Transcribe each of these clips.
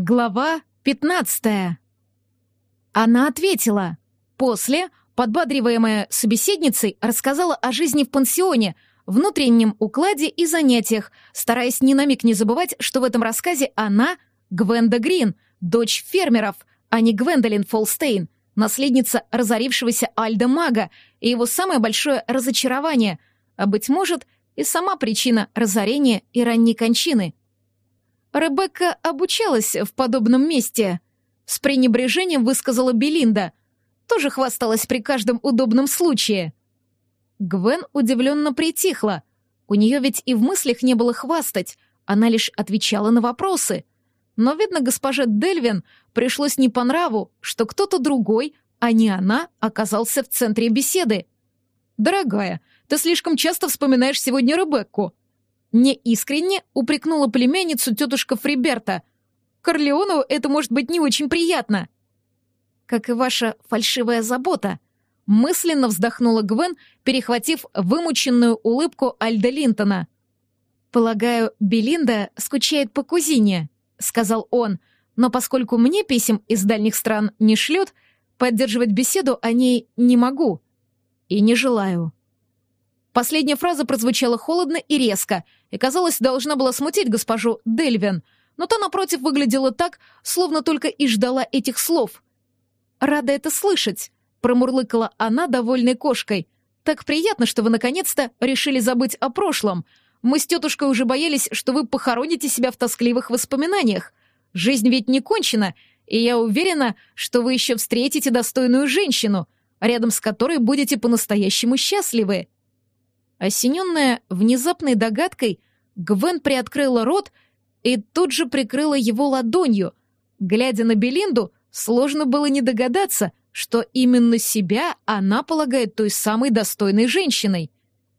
Глава 15. Она ответила. После, подбадриваемая собеседницей, рассказала о жизни в пансионе, внутреннем укладе и занятиях, стараясь ни на миг не забывать, что в этом рассказе она — Гвенда Грин, дочь фермеров, а не Гвендолин Фолстейн, наследница разорившегося Альда Мага и его самое большое разочарование, а, быть может, и сама причина разорения и ранней кончины — Ребекка обучалась в подобном месте. С пренебрежением высказала Белинда. Тоже хвасталась при каждом удобном случае. Гвен удивленно притихла. У нее ведь и в мыслях не было хвастать, она лишь отвечала на вопросы. Но, видно, госпоже Дельвин пришлось не по нраву, что кто-то другой, а не она, оказался в центре беседы. «Дорогая, ты слишком часто вспоминаешь сегодня Ребекку», Неискренне упрекнула племянницу тетушка Фриберта. Корлеону это может быть не очень приятно. Как и ваша фальшивая забота, мысленно вздохнула Гвен, перехватив вымученную улыбку Альда Линтона. «Полагаю, Белинда скучает по кузине», — сказал он, «но поскольку мне писем из дальних стран не шлют, поддерживать беседу о ней не могу и не желаю». Последняя фраза прозвучала холодно и резко, и, казалось, должна была смутить госпожу Дельвин, но та, напротив, выглядела так, словно только и ждала этих слов. «Рада это слышать», — промурлыкала она, довольной кошкой. «Так приятно, что вы наконец-то решили забыть о прошлом. Мы с тетушкой уже боялись, что вы похороните себя в тоскливых воспоминаниях. Жизнь ведь не кончена, и я уверена, что вы еще встретите достойную женщину, рядом с которой будете по-настоящему счастливы». Осененная внезапной догадкой, Гвен приоткрыла рот и тут же прикрыла его ладонью. Глядя на Белинду, сложно было не догадаться, что именно себя она полагает той самой достойной женщиной.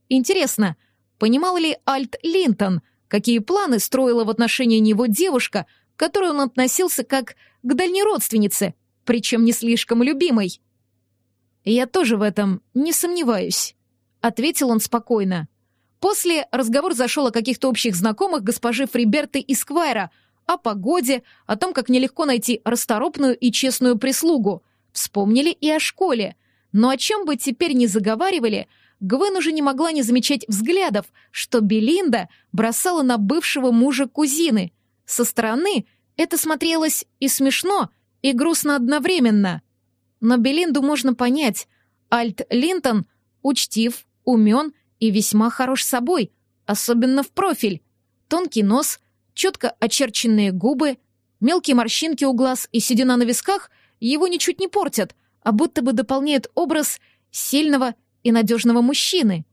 Интересно, понимал ли Альт Линтон, какие планы строила в отношении него девушка, к которой он относился как к дальней родственнице, причем не слишком любимой? Я тоже в этом не сомневаюсь. — ответил он спокойно. После разговор зашел о каких-то общих знакомых госпожи Фриберты и Сквайра, о погоде, о том, как нелегко найти расторопную и честную прислугу. Вспомнили и о школе. Но о чем бы теперь ни заговаривали, Гвен уже не могла не замечать взглядов, что Белинда бросала на бывшего мужа кузины. Со стороны это смотрелось и смешно, и грустно одновременно. Но Белинду можно понять. Альт Линтон учтив, умен и весьма хорош собой, особенно в профиль. Тонкий нос, четко очерченные губы, мелкие морщинки у глаз и седина на висках его ничуть не портят, а будто бы дополняют образ сильного и надежного мужчины.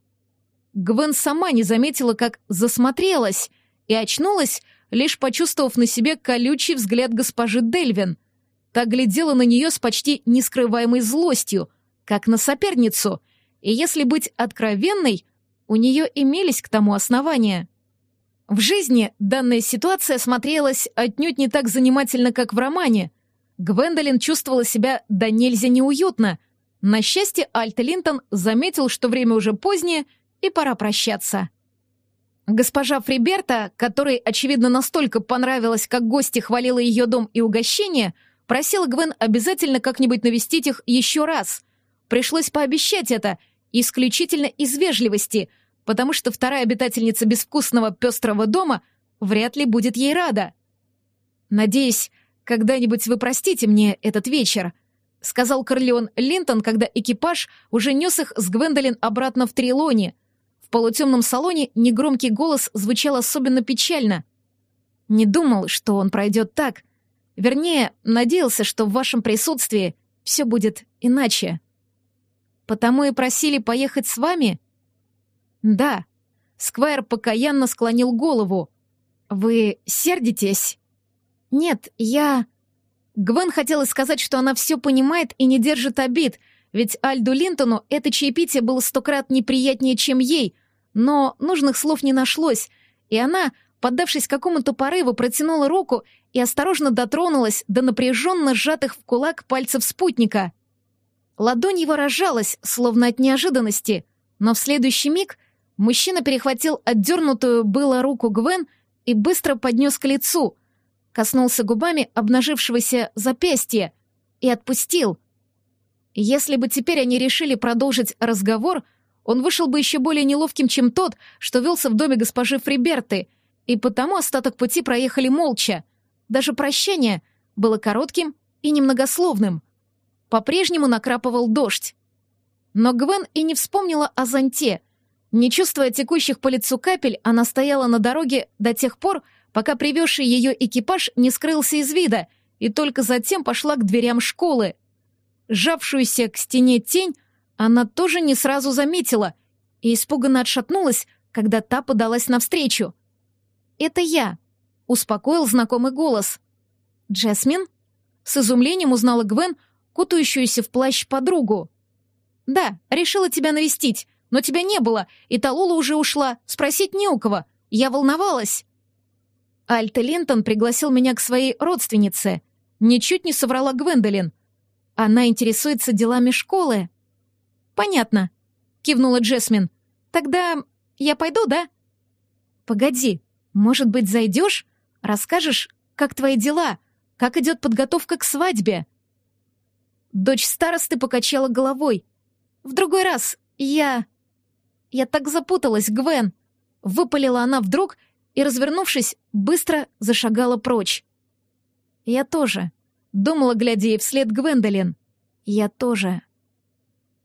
Гвен сама не заметила, как засмотрелась, и очнулась, лишь почувствовав на себе колючий взгляд госпожи Дельвин. Та глядела на нее с почти нескрываемой злостью, как на соперницу — и если быть откровенной, у нее имелись к тому основания. В жизни данная ситуация смотрелась отнюдь не так занимательно, как в романе. Гвендолин чувствовала себя до нельзя неуютно. На счастье, Альт Линтон заметил, что время уже позднее, и пора прощаться. Госпожа Фриберта, которой, очевидно, настолько понравилось, как гости хвалила ее дом и угощение, просила Гвен обязательно как-нибудь навестить их еще раз. Пришлось пообещать это — исключительно из вежливости, потому что вторая обитательница безвкусного пестрого дома вряд ли будет ей рада. «Надеюсь, когда-нибудь вы простите мне этот вечер», — сказал Корлеон Линтон, когда экипаж уже нес их с Гвендолин обратно в Трилоне. В полутемном салоне негромкий голос звучал особенно печально. «Не думал, что он пройдет так. Вернее, надеялся, что в вашем присутствии все будет иначе». Потому и просили поехать с вами? Да. Сквайр покаянно склонил голову. Вы сердитесь? Нет, я... Гвен хотела сказать, что она все понимает и не держит обид, ведь Альду Линтону это чаепитие было сто крат неприятнее, чем ей, но нужных слов не нашлось, и она, поддавшись какому-то порыву, протянула руку и осторожно дотронулась до напряженно сжатых в кулак пальцев спутника. Ладонь его разжалась, словно от неожиданности, но в следующий миг мужчина перехватил отдернутую было руку Гвен и быстро поднес к лицу. коснулся губами обнажившегося запястья и отпустил. Если бы теперь они решили продолжить разговор, он вышел бы еще более неловким, чем тот, что велся в доме госпожи Фриберты, и потому остаток пути проехали молча. Даже прощание было коротким и немногословным. По-прежнему накрапывал дождь. Но Гвен и не вспомнила о зонте. Не чувствуя текущих по лицу капель, она стояла на дороге до тех пор, пока привезший ее экипаж не скрылся из вида, и только затем пошла к дверям школы. Сжавшуюся к стене тень она тоже не сразу заметила и испуганно отшатнулась, когда та подалась навстречу. «Это я», — успокоил знакомый голос. «Джесмин?» С изумлением узнала Гвен, кутающуюся в плащ подругу. «Да, решила тебя навестить, но тебя не было, и Талула уже ушла, спросить не у кого. Я волновалась». Альта Линтон пригласил меня к своей родственнице. Ничуть не соврала Гвендолин. Она интересуется делами школы. «Понятно», — кивнула Джесмин. «Тогда я пойду, да?» «Погоди, может быть, зайдешь? Расскажешь, как твои дела? Как идет подготовка к свадьбе?» Дочь старосты покачала головой. «В другой раз. Я... Я так запуталась, Гвен!» Выпалила она вдруг и, развернувшись, быстро зашагала прочь. «Я тоже», — думала, глядя ей вслед Гвендолин. «Я тоже».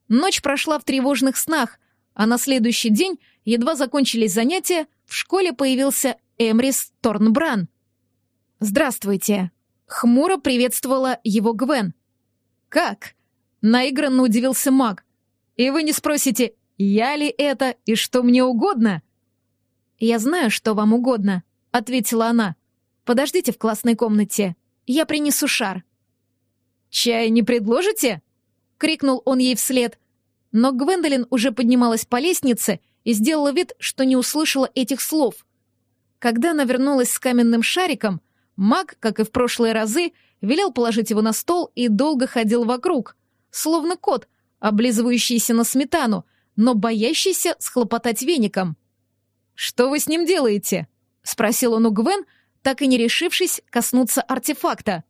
Ночь прошла в тревожных снах, а на следующий день, едва закончились занятия, в школе появился Эмрис Торнбран. «Здравствуйте!» — хмуро приветствовала его Гвен. «Как?» — наигранно удивился маг. «И вы не спросите, я ли это и что мне угодно?» «Я знаю, что вам угодно», — ответила она. «Подождите в классной комнате. Я принесу шар». «Чай не предложите?» — крикнул он ей вслед. Но Гвендолин уже поднималась по лестнице и сделала вид, что не услышала этих слов. Когда она вернулась с каменным шариком, маг, как и в прошлые разы, велел положить его на стол и долго ходил вокруг, словно кот, облизывающийся на сметану, но боящийся схлопотать веником. «Что вы с ним делаете?» — спросил он у Гвен, так и не решившись коснуться артефакта.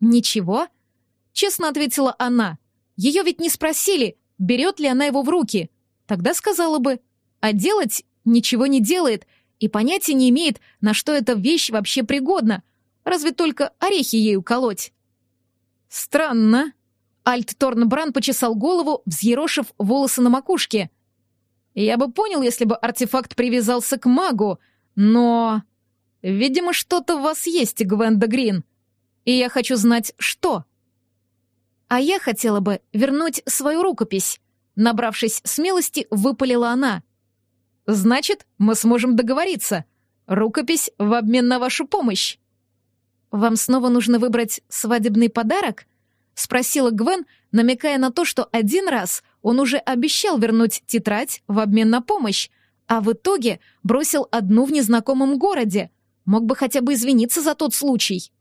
«Ничего», — честно ответила она. Ее ведь не спросили, берет ли она его в руки. Тогда сказала бы, а делать ничего не делает и понятия не имеет, на что эта вещь вообще пригодна, Разве только орехи ею колоть. Странно. Альт Торнбран почесал голову, взъерошив волосы на макушке. Я бы понял, если бы артефакт привязался к магу, но... Видимо, что-то в вас есть, Гвенда Грин. И я хочу знать, что. А я хотела бы вернуть свою рукопись. Набравшись смелости, выпалила она. Значит, мы сможем договориться. Рукопись в обмен на вашу помощь. «Вам снова нужно выбрать свадебный подарок?» — спросила Гвен, намекая на то, что один раз он уже обещал вернуть тетрадь в обмен на помощь, а в итоге бросил одну в незнакомом городе. Мог бы хотя бы извиниться за тот случай.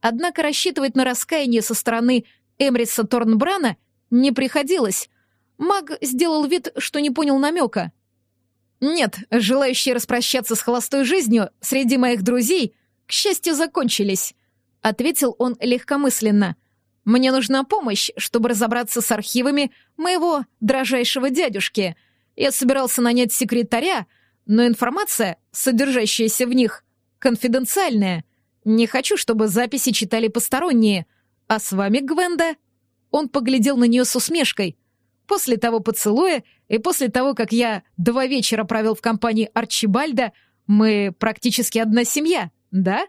Однако рассчитывать на раскаяние со стороны Эмриса Торнбрана не приходилось. Маг сделал вид, что не понял намека. «Нет, желающие распрощаться с холостой жизнью среди моих друзей — к счастью, закончились», — ответил он легкомысленно. «Мне нужна помощь, чтобы разобраться с архивами моего дрожайшего дядюшки. Я собирался нанять секретаря, но информация, содержащаяся в них, конфиденциальная. Не хочу, чтобы записи читали посторонние. А с вами, Гвенда?» Он поглядел на нее с усмешкой. «После того поцелуя и после того, как я два вечера провел в компании Арчибальда, мы практически одна семья» да?»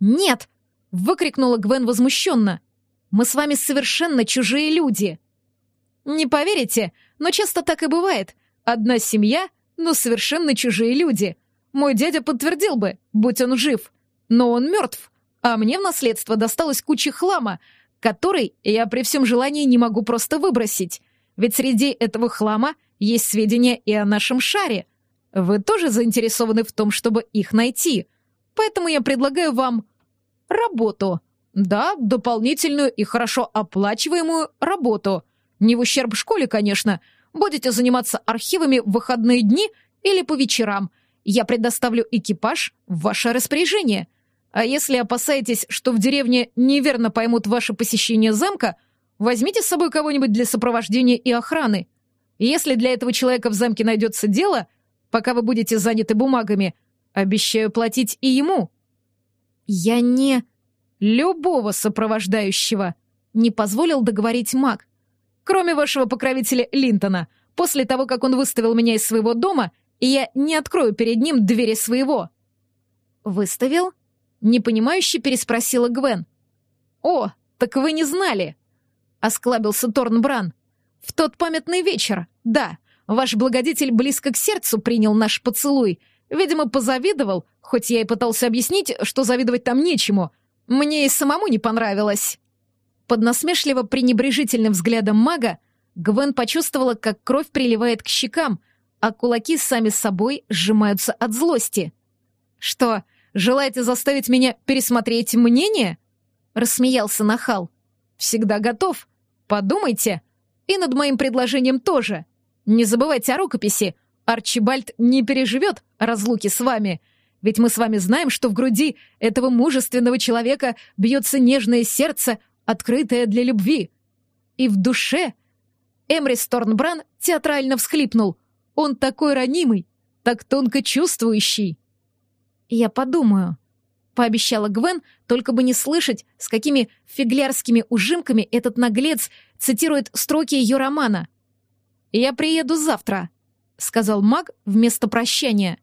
«Нет!» — выкрикнула Гвен возмущенно. «Мы с вами совершенно чужие люди!» «Не поверите, но часто так и бывает. Одна семья, но совершенно чужие люди. Мой дядя подтвердил бы, будь он жив. Но он мертв, а мне в наследство досталась куча хлама, который я при всем желании не могу просто выбросить. Ведь среди этого хлама есть сведения и о нашем шаре. Вы тоже заинтересованы в том, чтобы их найти?» Поэтому я предлагаю вам работу. Да, дополнительную и хорошо оплачиваемую работу. Не в ущерб школе, конечно. Будете заниматься архивами в выходные дни или по вечерам. Я предоставлю экипаж в ваше распоряжение. А если опасаетесь, что в деревне неверно поймут ваше посещение замка, возьмите с собой кого-нибудь для сопровождения и охраны. если для этого человека в замке найдется дело, пока вы будете заняты бумагами, обещаю платить и ему. Я не... Любого сопровождающего не позволил договорить маг. Кроме вашего покровителя Линтона, после того, как он выставил меня из своего дома, я не открою перед ним двери своего. Выставил? Непонимающе переспросила Гвен. «О, так вы не знали!» Осклабился Торнбран. «В тот памятный вечер, да, ваш благодетель близко к сердцу принял наш поцелуй. Видимо, позавидовал, хоть я и пытался объяснить, что завидовать там нечему. Мне и самому не понравилось». Под насмешливо пренебрежительным взглядом мага Гвен почувствовала, как кровь приливает к щекам, а кулаки сами собой сжимаются от злости. «Что, Желаете заставить меня пересмотреть мнение?» Рассмеялся нахал. «Всегда готов. Подумайте. И над моим предложением тоже. Не забывайте о рукописи. Арчибальд не переживет разлуки с вами. Ведь мы с вами знаем, что в груди этого мужественного человека бьется нежное сердце, открытое для любви. И в душе...» Эмрис Торнбран театрально всхлипнул. «Он такой ранимый, так тонко чувствующий». «Я подумаю», — пообещала Гвен, только бы не слышать, с какими фиглярскими ужимками этот наглец цитирует строки ее романа. «Я приеду завтра», — сказал маг вместо прощания.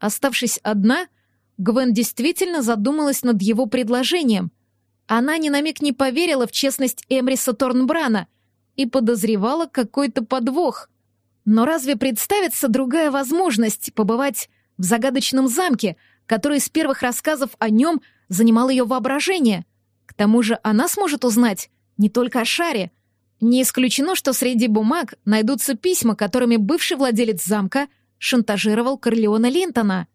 Оставшись одна, Гвен действительно задумалась над его предложением. Она ни на миг не поверила в честность Эмриса Торнбрана и подозревала какой-то подвох. Но разве представится другая возможность побывать в загадочном замке, который с первых рассказов о нем занимал ее воображение. К тому же она сможет узнать не только о шаре. Не исключено, что среди бумаг найдутся письма, которыми бывший владелец замка шантажировал Корлеона Линтона.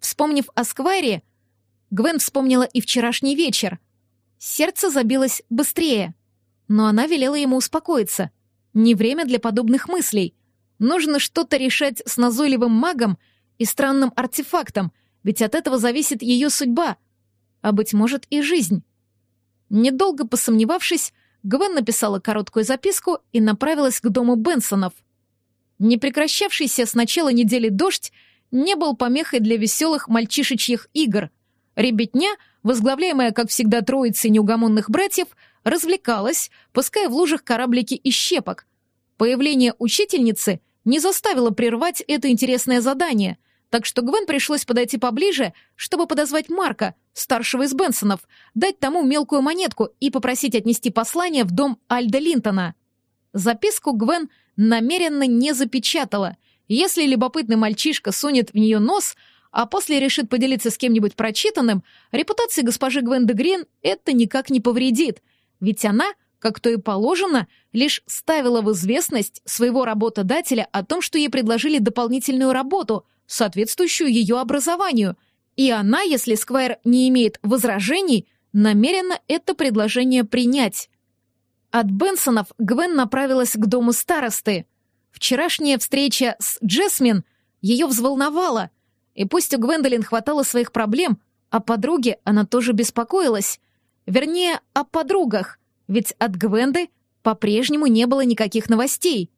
Вспомнив о Сквайре, Гвен вспомнила и вчерашний вечер. Сердце забилось быстрее, но она велела ему успокоиться. Не время для подобных мыслей. Нужно что-то решать с назойливым магом и странным артефактом, ведь от этого зависит ее судьба, а, быть может, и жизнь. Недолго посомневавшись, Гвен написала короткую записку и направилась к дому Бенсонов. Непрекращавшийся с начала недели дождь не был помехой для веселых мальчишечьих игр. Ребятня, возглавляемая, как всегда, троицей неугомонных братьев, развлекалась, пуская в лужах кораблики и щепок. Появление учительницы не заставило прервать это интересное задание, так что Гвен пришлось подойти поближе, чтобы подозвать Марка, старшего из Бенсонов, дать тому мелкую монетку и попросить отнести послание в дом Альда Линтона. Записку Гвен намеренно не запечатала. Если любопытный мальчишка сунет в нее нос, а после решит поделиться с кем-нибудь прочитанным, репутации госпожи Гвен де Грин это никак не повредит, ведь она, как то и положено, лишь ставила в известность своего работодателя о том, что ей предложили дополнительную работу — соответствующую ее образованию, и она, если Сквайр не имеет возражений, намерена это предложение принять. От Бенсонов Гвен направилась к дому старосты. Вчерашняя встреча с Джесмин ее взволновала, и пусть у Гвендолин хватало своих проблем, о подруге она тоже беспокоилась. Вернее, о подругах, ведь от Гвенды по-прежнему не было никаких новостей.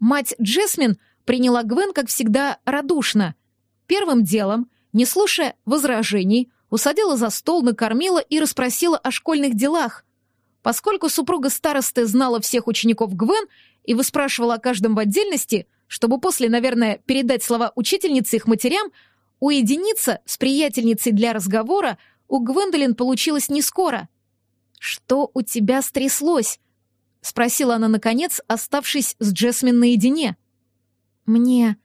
Мать Джесмин — приняла Гвен, как всегда, радушно. Первым делом, не слушая возражений, усадила за стол, накормила и расспросила о школьных делах. Поскольку супруга старосты знала всех учеников Гвен и выспрашивала о каждом в отдельности, чтобы после, наверное, передать слова учительнице их матерям, уединиться с приятельницей для разговора у Гвендолин получилось не скоро. «Что у тебя стряслось?» — спросила она, наконец, оставшись с Джесмин наедине. «Мне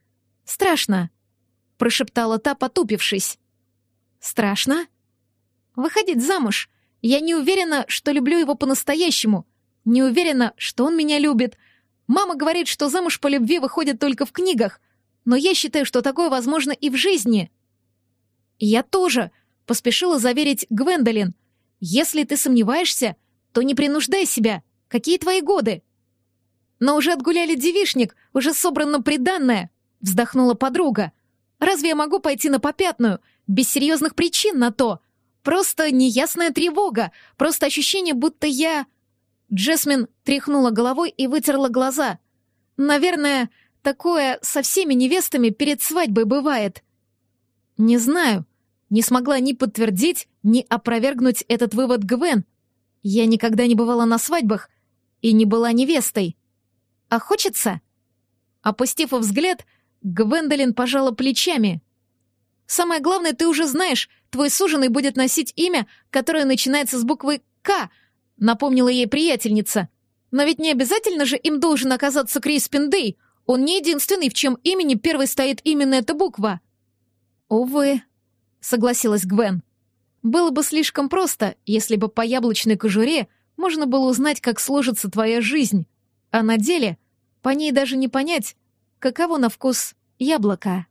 страшно», — прошептала та, потупившись. «Страшно? Выходить замуж. Я не уверена, что люблю его по-настоящему. Не уверена, что он меня любит. Мама говорит, что замуж по любви выходит только в книгах, но я считаю, что такое возможно и в жизни». «Я тоже», — поспешила заверить Гвендолин. «Если ты сомневаешься, то не принуждай себя. Какие твои годы?» «Но уже отгуляли девишник, уже собрано приданное», — вздохнула подруга. «Разве я могу пойти на попятную? Без серьезных причин на то. Просто неясная тревога, просто ощущение, будто я... Джесмин тряхнула головой и вытерла глаза. Наверное, такое со всеми невестами перед свадьбой бывает. Не знаю, не смогла ни подтвердить, ни опровергнуть этот вывод Гвен. Я никогда не бывала на свадьбах и не была невестой. А хочется? Опустив взгляд, Гвендолин пожала плечами. «Самое главное, ты уже знаешь, твой суженый будет носить имя, которое начинается с буквы «К», — напомнила ей приятельница. «Но ведь не обязательно же им должен оказаться Криспин Дэй. Он не единственный, в чем имени первой стоит именно эта буква». «Увы», — согласилась Гвен. «Было бы слишком просто, если бы по яблочной кожуре можно было узнать, как сложится твоя жизнь, а на деле по ней даже не понять, каково на вкус яблоко».